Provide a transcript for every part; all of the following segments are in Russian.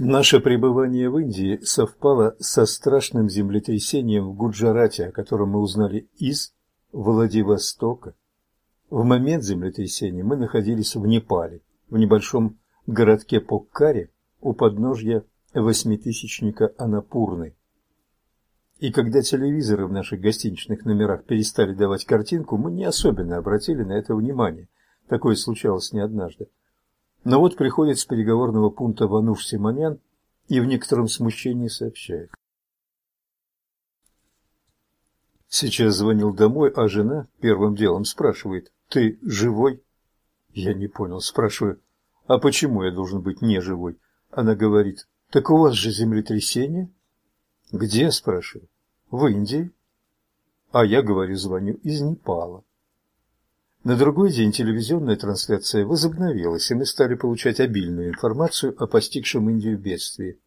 Наше пребывание в Индии совпало со страшным землетрясением в Гуджарате, о котором мы узнали из Владивостока. В момент землетрясения мы находились в Непале, в небольшом городке Поккаре у подножья восьмитысячника Анапурны. И когда телевизоры в наших гостиничных номерах перестали давать картинку, мы не особенно обратили на это внимание. Такое случалось не однажды. Но вот приходит с переговорного пункта Вануш Симонян и в некотором смущении сообщает. Сейчас звонил домой, а жена первым делом спрашивает, «Ты живой?» Я не понял, спрашиваю, «А почему я должен быть не живой?» Она говорит, «Так у вас же землетрясение?» «Где?» – спрашиваю. «В Индии». А я говорю, звоню из Непала. На другой день телевизионная трансляция возобновилась, и мы стали получать обильную информацию о постигшем Индию бедствии.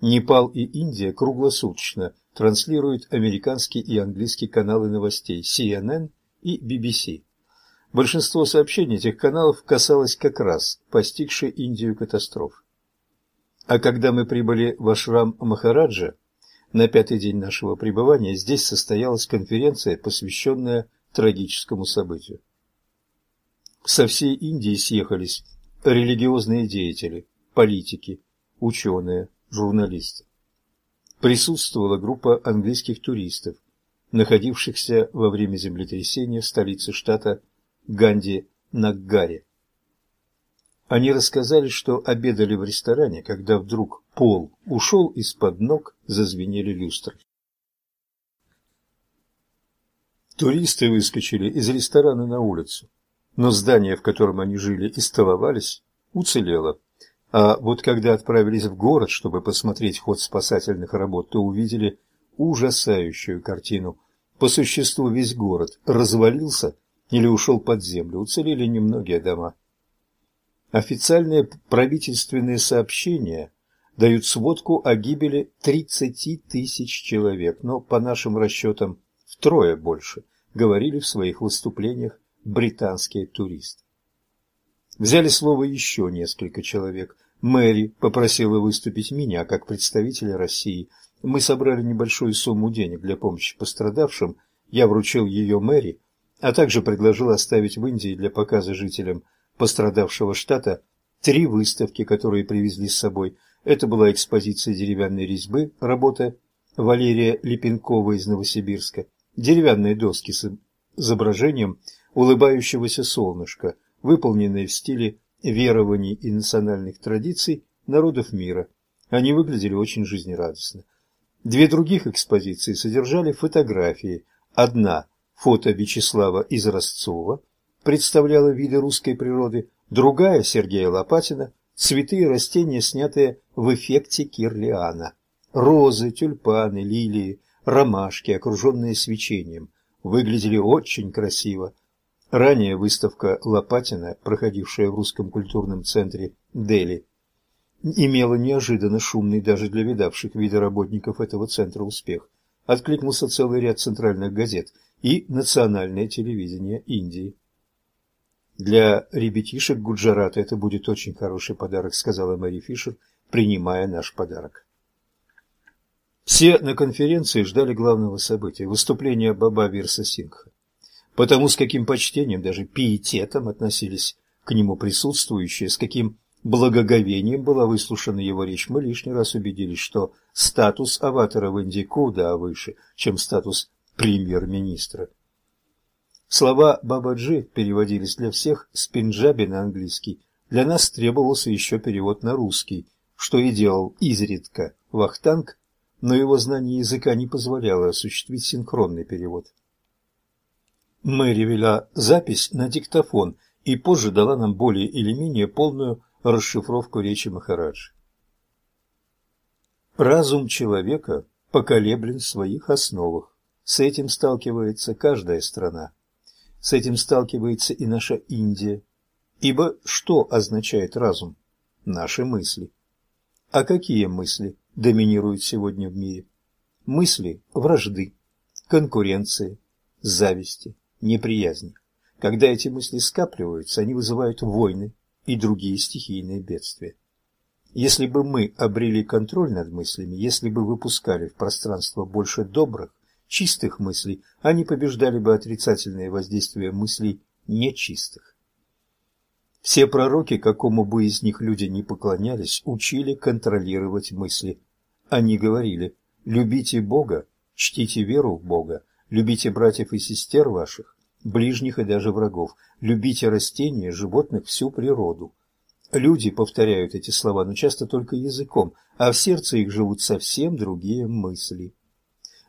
Непал и Индия круглосуточно транслируют американские и английские каналы новостей CNN и BBC. Большинство сообщений этих каналов касалось как раз постигшей Индию катастроф. А когда мы прибыли в ашрам Махараджа, на пятый день нашего пребывания здесь состоялась конференция, посвященная трагическому событию. Со всей Индии съехались религиозные деятели, политики, ученые, журналисты. Присутствовала группа английских туристов, находившихся во время землетрясения в столице штата Ганди-Наггаре. Они рассказали, что обедали в ресторане, когда вдруг пол ушел из-под ног, зазвенели люстры. Туристы выскочили из ресторана на улицу но здание, в котором они жили и столовались, уцелело. А вот когда отправились в город, чтобы посмотреть ход спасательных работ, то увидели ужасающую картину. По существу весь город развалился или ушел под землю, уцелели немногие дома. Официальные правительственные сообщения дают сводку о гибели 30 тысяч человек, но по нашим расчетам втрое больше, говорили в своих выступлениях британские туристы. Взяли слово еще несколько человек. Мэри попросила выступить меня как представителя России. Мы собрали небольшую сумму денег для помощи пострадавшим. Я вручил ее Мэри, а также предложил оставить в Индии для показа жителям пострадавшего штата три выставки, которые привезли с собой. Это была экспозиция деревянной резьбы, работа Валерия Липенкова из Новосибирска, деревянные доски с изображением улыбающегося солнышка, выполненные в стиле верований и национальных традиций народов мира. Они выглядели очень жизнерадостно. Две других экспозиции содержали фотографии. Одна – фото Вячеслава Изразцова, представляла виды русской природы, другая – Сергея Лопатина, цветы и растения, снятые в эффекте Кирлиана. Розы, тюльпаны, лилии, ромашки, окруженные свечением, выглядели очень красиво. Ранее выставка Лопатина, проходившая в Русском культурном центре Дели, имела неожиданно шумный даже для видавших виды работников этого центра успех. Откликнулся целый ряд центральных газет и национальное телевидение Индии. «Для ребятишек Гуджарата это будет очень хороший подарок», сказала Мэри Фишер, принимая наш подарок. Все на конференции ждали главного события – выступления Баба Вирса Сингха потому с каким почтением, даже пиететом относились к нему присутствующие, с каким благоговением была выслушана его речь, мы лишний раз убедились, что статус аватара в Индии куда выше, чем статус премьер-министра. Слова Бабаджи переводились для всех с пенджаби на английский. Для нас требовался еще перевод на русский, что и делал изредка Вахтанг, но его знание языка не позволяло осуществить синхронный перевод. Мэри вела запись на диктофон и позже дала нам более или менее полную расшифровку речи Махараджи. Разум человека поколеблен в своих основах. С этим сталкивается каждая страна. С этим сталкивается и наша Индия. Ибо что означает разум? Наши мысли. А какие мысли доминируют сегодня в мире? Мысли вражды, конкуренции, зависти, неприязни. Когда эти мысли скапливаются, они вызывают войны и другие стихийные бедствия. Если бы мы обрели контроль над мыслями, если бы выпускали в пространство больше добрых, чистых мыслей, они побеждали бы отрицательные воздействия мыслей нечистых. Все пророки, какому бы из них люди не поклонялись, учили контролировать мысли. Они говорили «любите Бога, чтите веру в Бога, любите братьев и сестер ваших, ближних и даже врагов, любите растения, животных, всю природу». Люди повторяют эти слова, но часто только языком, а в сердце их живут совсем другие мысли.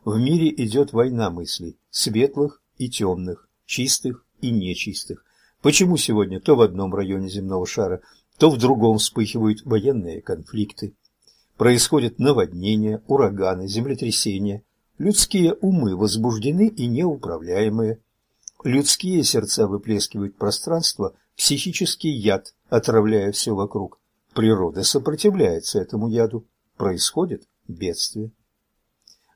В мире идет война мыслей, светлых и темных, чистых и нечистых. Почему сегодня то в одном районе земного шара, то в другом вспыхивают военные конфликты? Происходят наводнения, ураганы, землетрясения. Людские умы возбуждены и неуправляемые. Людские сердца выплескивают пространство психический яд, отравляя все вокруг. Природа сопротивляется этому яду. Происходит бедствие.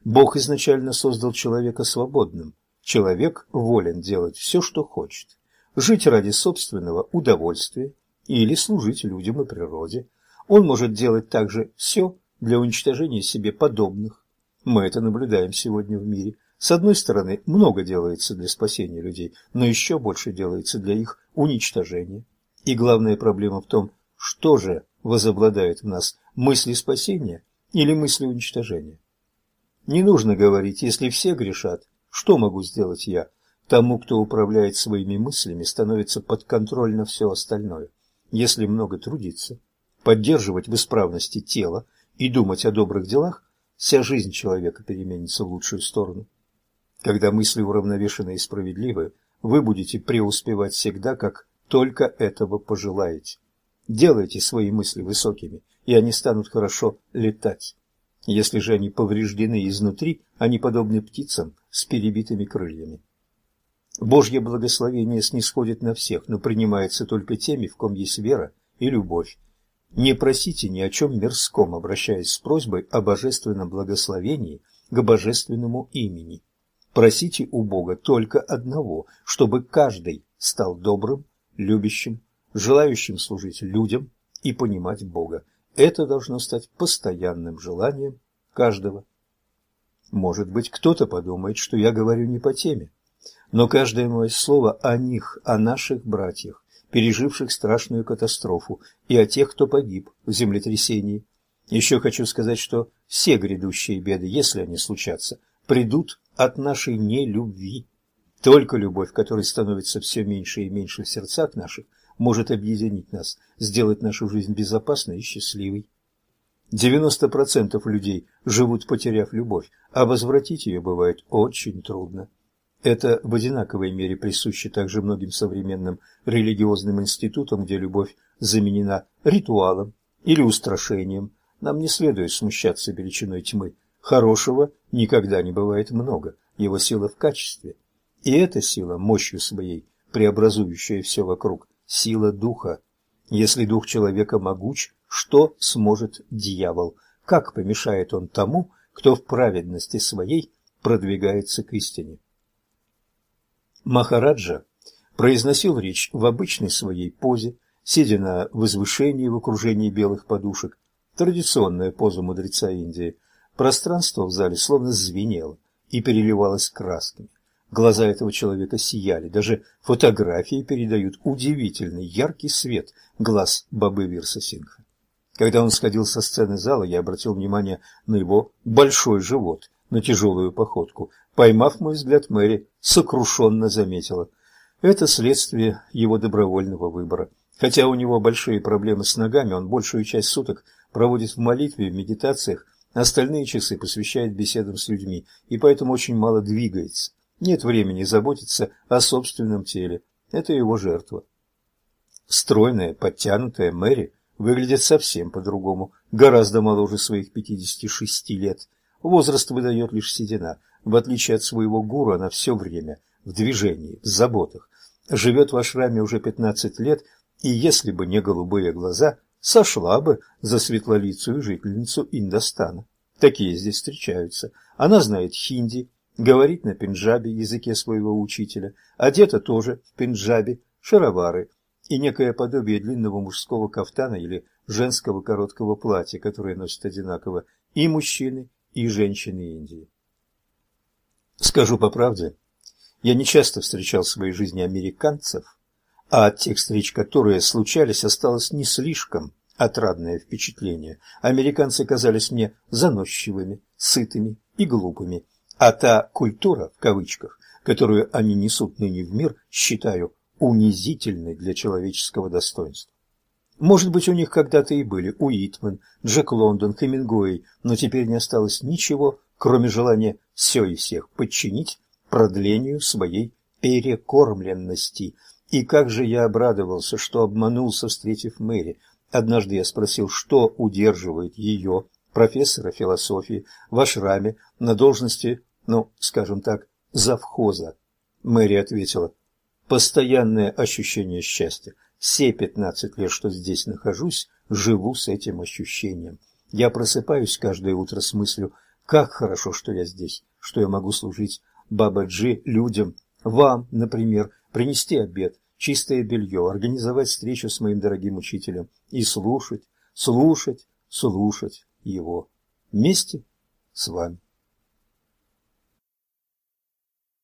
Бог изначально создал человека свободным. Человек волен делать все, что хочет. Жить ради собственного удовольствия или служить людям и природе. Он может делать также все для уничтожения себе подобных. Мы это наблюдаем сегодня в мире. С одной стороны, много делается для спасения людей, но еще больше делается для их уничтожения. И главная проблема в том, что же возобладает в нас, мысли спасения или мысли уничтожения. Не нужно говорить, если все грешат, что могу сделать я? Тому, кто управляет своими мыслями, становится подконтрольно все остальное. Если много трудиться, поддерживать в исправности тело и думать о добрых делах, вся жизнь человека переменится в лучшую сторону. Когда мысли уравновешены и справедливы, вы будете преуспевать всегда, как только этого пожелаете. Делайте свои мысли высокими, и они станут хорошо летать. Если же они повреждены изнутри, они подобны птицам с перебитыми крыльями. Божье благословение снисходит на всех, но принимается только теми, в ком есть вера и любовь. Не просите ни о чем мирском, обращаясь с просьбой о божественном благословении к божественному имени. Просите у Бога только одного, чтобы каждый стал добрым, любящим, желающим служить людям и понимать Бога. Это должно стать постоянным желанием каждого. Может быть, кто-то подумает, что я говорю не по теме, но каждое мое слово о них, о наших братьях, переживших страшную катастрофу, и о тех, кто погиб в землетрясении. Еще хочу сказать, что все грядущие беды, если они случатся, придут от нашей нелюбви. Только любовь, которая становится все меньше и меньше в сердцах наших, может объединить нас, сделать нашу жизнь безопасной и счастливой. 90% людей живут, потеряв любовь, а возвратить ее бывает очень трудно. Это в одинаковой мере присуще также многим современным религиозным институтам, где любовь заменена ритуалом или устрашением. Нам не следует смущаться величиной тьмы. Хорошего никогда не бывает много, его сила в качестве. И эта сила, мощью своей, преобразующая все вокруг, сила духа. Если дух человека могуч, что сможет дьявол? Как помешает он тому, кто в праведности своей продвигается к истине? Махараджа произносил речь в обычной своей позе, сидя на возвышении в окружении белых подушек, традиционная поза мудреца Индии. Пространство в зале словно звенело и переливалось красками. Глаза этого человека сияли, даже фотографии передают удивительный яркий свет глаз Бабы Вирса Сингха. Когда он сходил со сцены зала, я обратил внимание на его большой живот, на тяжелую походку. Поймав мой взгляд, Мэри сокрушенно заметила. Это следствие его добровольного выбора. Хотя у него большие проблемы с ногами, он большую часть суток проводит в молитве, в медитациях, остальные часы посвящает беседам с людьми, и поэтому очень мало двигается. Нет времени заботиться о собственном теле. Это его жертва. Стройная, подтянутая Мэри выглядит совсем по-другому, гораздо моложе своих 56 лет. Возраст выдает лишь седина. В отличие от своего гуру, она все время в движении, в заботах. Живет в ашраме уже 15 лет, и если бы не голубые глаза, сошла бы за светлолицую жительницу Индостана. Такие здесь встречаются. Она знает хинди, говорит на пенджабе, языке своего учителя, одета тоже в пенджабе, шаровары и некое подобие длинного мужского кафтана или женского короткого платья, которое носят одинаково и мужчины, и женщины Индии. Скажу по правде, я не часто встречал в своей жизни американцев, а от тех встреч, которые случались, осталось не слишком отрадное впечатление. Американцы казались мне заносчивыми, сытыми и глупыми, а та «культура» в кавычках, которую они несут ныне в мир, считаю унизительной для человеческого достоинства. Может быть, у них когда-то и были Уитмен, Джек Лондон, Хемингуэй, но теперь не осталось ничего, кроме желания все и всех подчинить продлению своей перекормленности. И как же я обрадовался, что обманулся, встретив Мэри. Однажды я спросил, что удерживает ее, профессора философии, в ашраме на должности, ну, скажем так, завхоза. Мэри ответила, постоянное ощущение счастья. Все пятнадцать лет, что здесь нахожусь, живу с этим ощущением. Я просыпаюсь каждое утро с мыслью, как хорошо, что я здесь, что я могу служить Бабаджи людям, вам, например, принести обед, чистое белье, организовать встречу с моим дорогим учителем и слушать, слушать, слушать его вместе с вами.